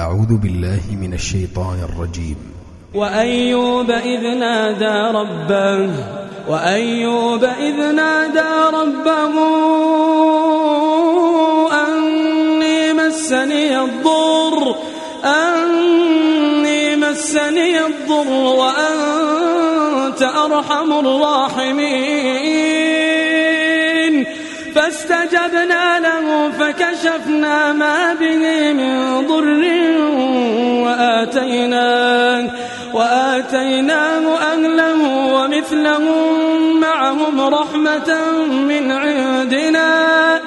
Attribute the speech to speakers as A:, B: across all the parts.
A: أعوذ بالله من الشيطان الرجيم.
B: وأيوب إذ نادى ربه وأيوب إذ نادى ربه أني مسني الضر أني مسني الضر وأنت أرحم الراحمين. فاستجبنا له فكشفنا ما به من ضر وآتيناه وآتيناه أهله ومثلهم معهم رحمة من عندنا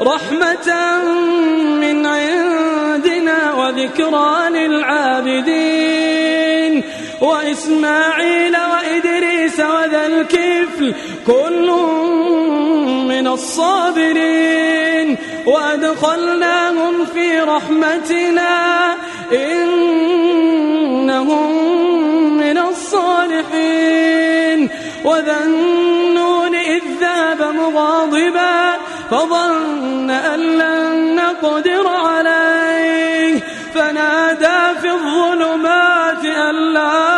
B: رحمة من عندنا وذكرى للعابدين. وإسماعيل وإدريس وذا الكفل كل من الصابرين وأدخلناهم في رحمتنا إنهم من الصالحين وذا النون إذ ذهب مغاضبا فظن أن لن نقدر عليه فنادى في الظلمات أن لا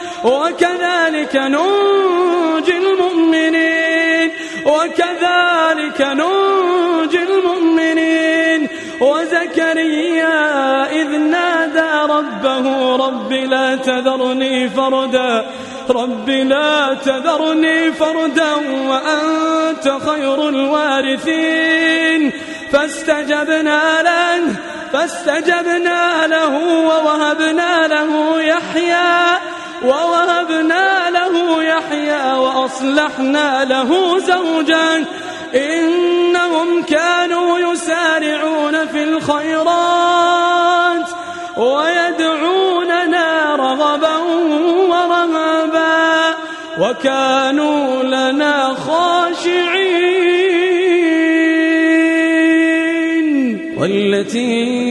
B: وكذلك ننجي المؤمنين وكذلك ننجي المؤمنين. وزكريا إذ نادى ربه رب لا تذرني فردا رب لا تذرني فردا وأنت خير الوارثين. فاستجبنا له فاستجبنا له ووهبنا له يحيى. ووهبنا له يحيى وأصلحنا له زوجا. إنهم كانوا يسارعون في الخيرات ويدعوننا رغبا ورهبا. وكانوا لنا خاشعين. والتي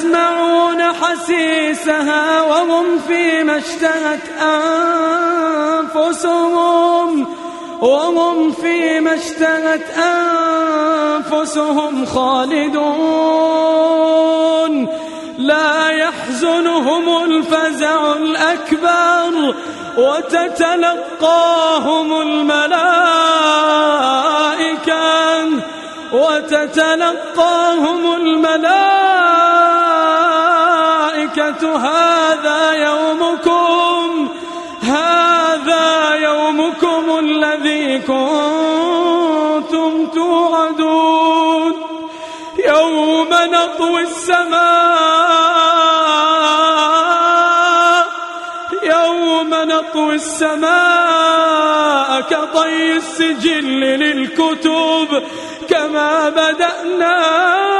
B: يسمعون حسيسها وهم فيما اشتهت أنفسهم. وهم فيما اشتهت أنفسهم خالدون. لا يحزنهم الفزع الأكبر وتتلقاهم الملائكة وتتلقاهم الملائكة هذا يومكم هذا يومكم الذي كنتم توعدون. يوم نطوي السماء يوم نطوي السماء كطي السجل للكتب كما بدأنا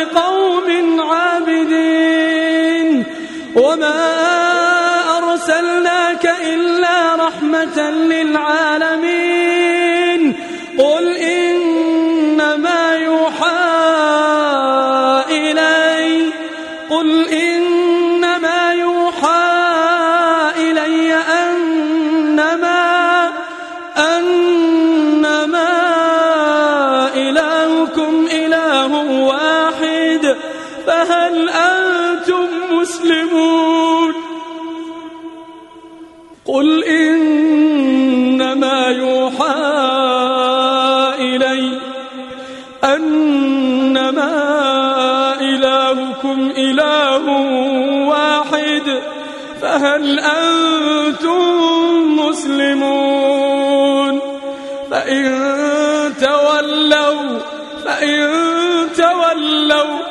B: لبلاغا فهل أنتم مسلمون؟ قل إنما يوحى إلي أنما إلهكم إله واحد فهل أنتم مسلمون؟ فإن تولوا فإن تولوا